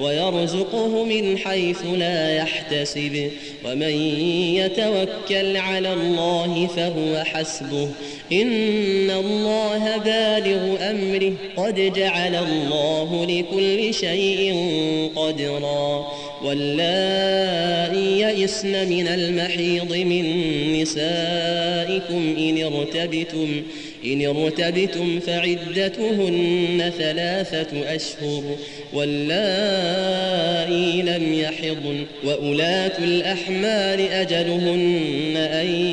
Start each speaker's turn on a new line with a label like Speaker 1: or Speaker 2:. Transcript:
Speaker 1: ويرزقه من حيث لا يحتسب ومن يتوكل على الله فهو حسبه إن الله بالغ أمره قد جعل الله لكل شيء قدرا واللائي يئسن من المحيض من نسائكم إن ارتبتم إن ارتبتم فعدتهن ثلاثة أشهر واللائي لم يحضن وأولاة الأحمال أجلهن أن